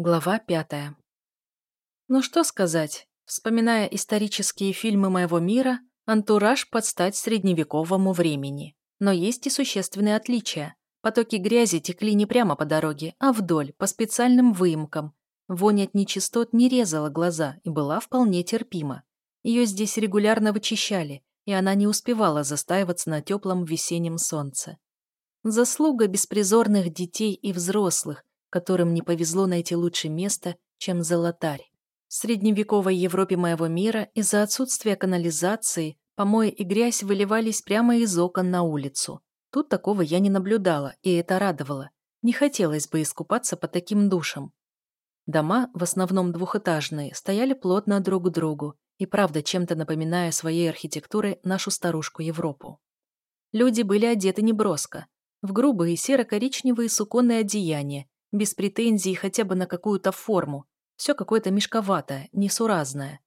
Глава пятая. Ну что сказать, вспоминая исторические фильмы моего мира, антураж под стать средневековому времени. Но есть и существенные отличия. Потоки грязи текли не прямо по дороге, а вдоль, по специальным выемкам. Вонь от нечистот не резала глаза и была вполне терпима. Ее здесь регулярно вычищали, и она не успевала застаиваться на теплом весеннем солнце. Заслуга беспризорных детей и взрослых, которым не повезло найти лучше место, чем Золотарь. В средневековой Европе моего мира из-за отсутствия канализации помои и грязь выливались прямо из окон на улицу. Тут такого я не наблюдала, и это радовало. Не хотелось бы искупаться по таким душам. Дома, в основном двухэтажные, стояли плотно друг к другу, и правда чем-то напоминая своей архитектурой нашу старушку Европу. Люди были одеты неброско, в грубые серо-коричневые суконные одеяния без претензий хотя бы на какую-то форму. Все какое-то мешковатое, несуразное.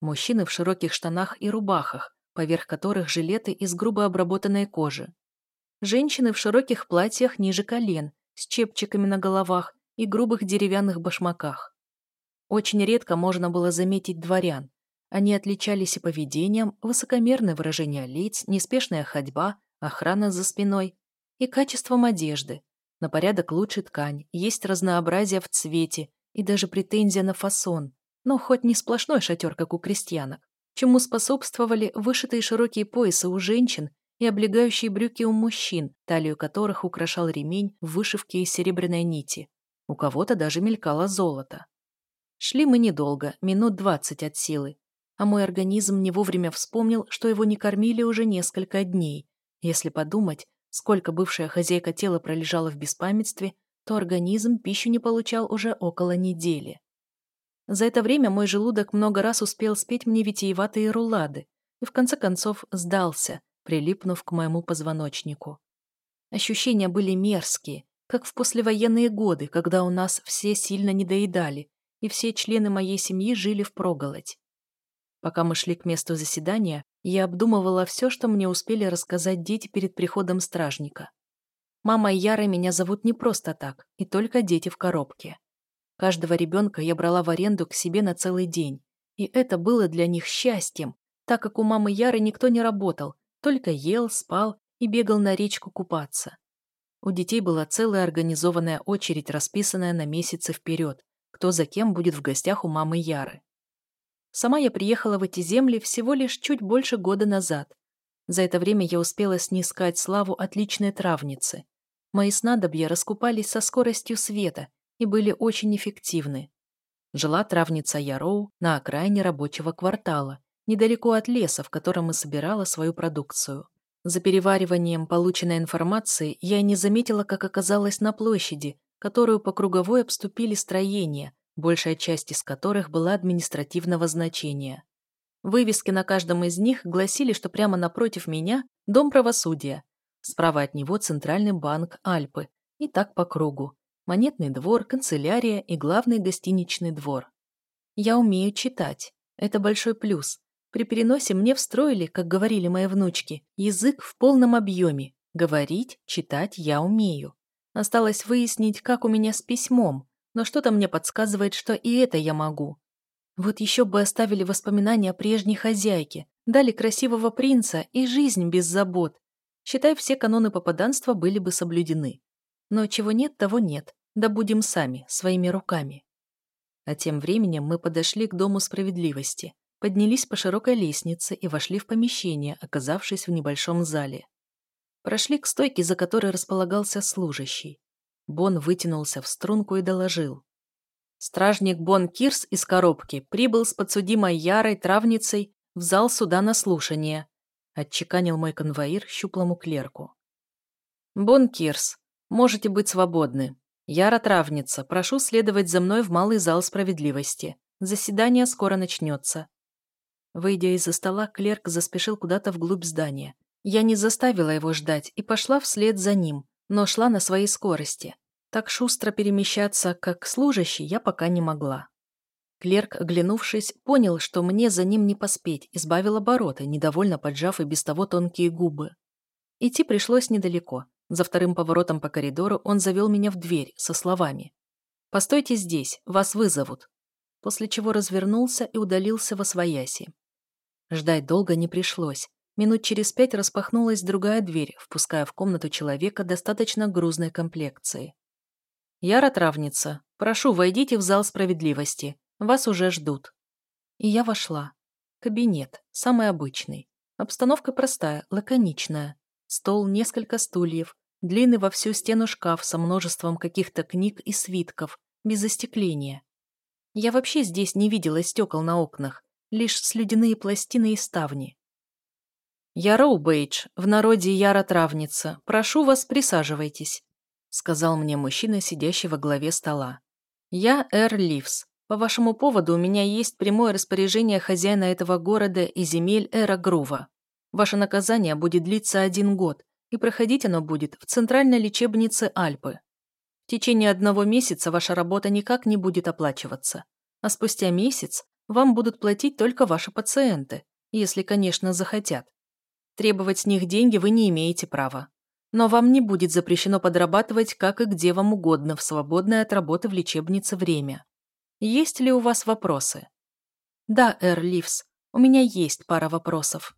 Мужчины в широких штанах и рубахах, поверх которых жилеты из грубо обработанной кожи. Женщины в широких платьях ниже колен, с чепчиками на головах и грубых деревянных башмаках. Очень редко можно было заметить дворян. Они отличались и поведением, высокомерное выражение лиц, неспешная ходьба, охрана за спиной и качеством одежды, на порядок лучше ткань, есть разнообразие в цвете и даже претензия на фасон, но хоть не сплошной шатер, как у крестьянок, чему способствовали вышитые широкие поясы у женщин и облегающие брюки у мужчин, талию которых украшал ремень в вышивке из серебряной нити. У кого-то даже мелькало золото. Шли мы недолго, минут двадцать от силы, а мой организм не вовремя вспомнил, что его не кормили уже несколько дней. Если подумать, Сколько бывшая хозяйка тела пролежала в беспамятстве, то организм пищу не получал уже около недели. За это время мой желудок много раз успел спеть мне витиеватые рулады и в конце концов сдался, прилипнув к моему позвоночнику. Ощущения были мерзкие, как в послевоенные годы, когда у нас все сильно недоедали, и все члены моей семьи жили впроголодь. Пока мы шли к месту заседания, я обдумывала все, что мне успели рассказать дети перед приходом стражника. Мама и Яра меня зовут не просто так, и только дети в коробке. Каждого ребенка я брала в аренду к себе на целый день, и это было для них счастьем, так как у мамы Яры никто не работал, только ел, спал и бегал на речку купаться. У детей была целая организованная очередь, расписанная на месяцы вперед, кто за кем будет в гостях у мамы Яры. Сама я приехала в эти земли всего лишь чуть больше года назад. За это время я успела снискать славу отличной травницы. Мои снадобья раскупались со скоростью света и были очень эффективны. Жила травница Яроу на окраине рабочего квартала, недалеко от леса, в котором и собирала свою продукцию. За перевариванием полученной информации я не заметила, как оказалась на площади, которую по круговой обступили строения, большая часть из которых была административного значения. Вывески на каждом из них гласили, что прямо напротив меня – Дом правосудия, справа от него Центральный банк Альпы, и так по кругу. Монетный двор, канцелярия и главный гостиничный двор. Я умею читать. Это большой плюс. При переносе мне встроили, как говорили мои внучки, язык в полном объеме. Говорить, читать я умею. Осталось выяснить, как у меня с письмом, но что-то мне подсказывает, что и это я могу. Вот еще бы оставили воспоминания о прежней хозяйке, дали красивого принца и жизнь без забот. Считай, все каноны попаданства были бы соблюдены. Но чего нет, того нет. Да будем сами, своими руками. А тем временем мы подошли к Дому справедливости, поднялись по широкой лестнице и вошли в помещение, оказавшись в небольшом зале. Прошли к стойке, за которой располагался служащий. Бон вытянулся в струнку и доложил. Стражник Бон Кирс из коробки прибыл с подсудимой Ярой травницей в зал суда на слушание, отчеканил мой конвоир щуплому клерку. Бон Кирс, можете быть свободны. Яра травница, прошу следовать за мной в малый зал справедливости. Заседание скоро начнется. Выйдя из-за стола, клерк заспешил куда-то вглубь здания. Я не заставила его ждать и пошла вслед за ним, но шла на своей скорости. Так шустро перемещаться, как служащий, я пока не могла. Клерк, оглянувшись, понял, что мне за ним не поспеть, избавил обороты, недовольно поджав и без того тонкие губы. Идти пришлось недалеко. За вторым поворотом по коридору он завел меня в дверь со словами. Постойте здесь, вас вызовут». После чего развернулся и удалился во свояси. Ждать долго не пришлось. Минут через пять распахнулась другая дверь, впуская в комнату человека достаточно грузной комплекции. «Яра Травница, прошу, войдите в зал справедливости. Вас уже ждут». И я вошла. Кабинет, самый обычный. Обстановка простая, лаконичная. Стол, несколько стульев, длинный во всю стену шкаф со множеством каких-то книг и свитков, без застекления. Я вообще здесь не видела стекол на окнах, лишь слюдяные пластины и ставни. «Я Роу Бейдж, в народе Яра Травница. Прошу вас, присаживайтесь», — сказал мне мужчина, сидящий во главе стола. «Я Эр Ливс. По вашему поводу у меня есть прямое распоряжение хозяина этого города и земель Эра Грува. Ваше наказание будет длиться один год, и проходить оно будет в центральной лечебнице Альпы. В течение одного месяца ваша работа никак не будет оплачиваться, а спустя месяц вам будут платить только ваши пациенты, если, конечно, захотят. Требовать с них деньги вы не имеете права. Но вам не будет запрещено подрабатывать как и где вам угодно в свободное от работы в лечебнице время. Есть ли у вас вопросы? Да, Эр Ливс, у меня есть пара вопросов.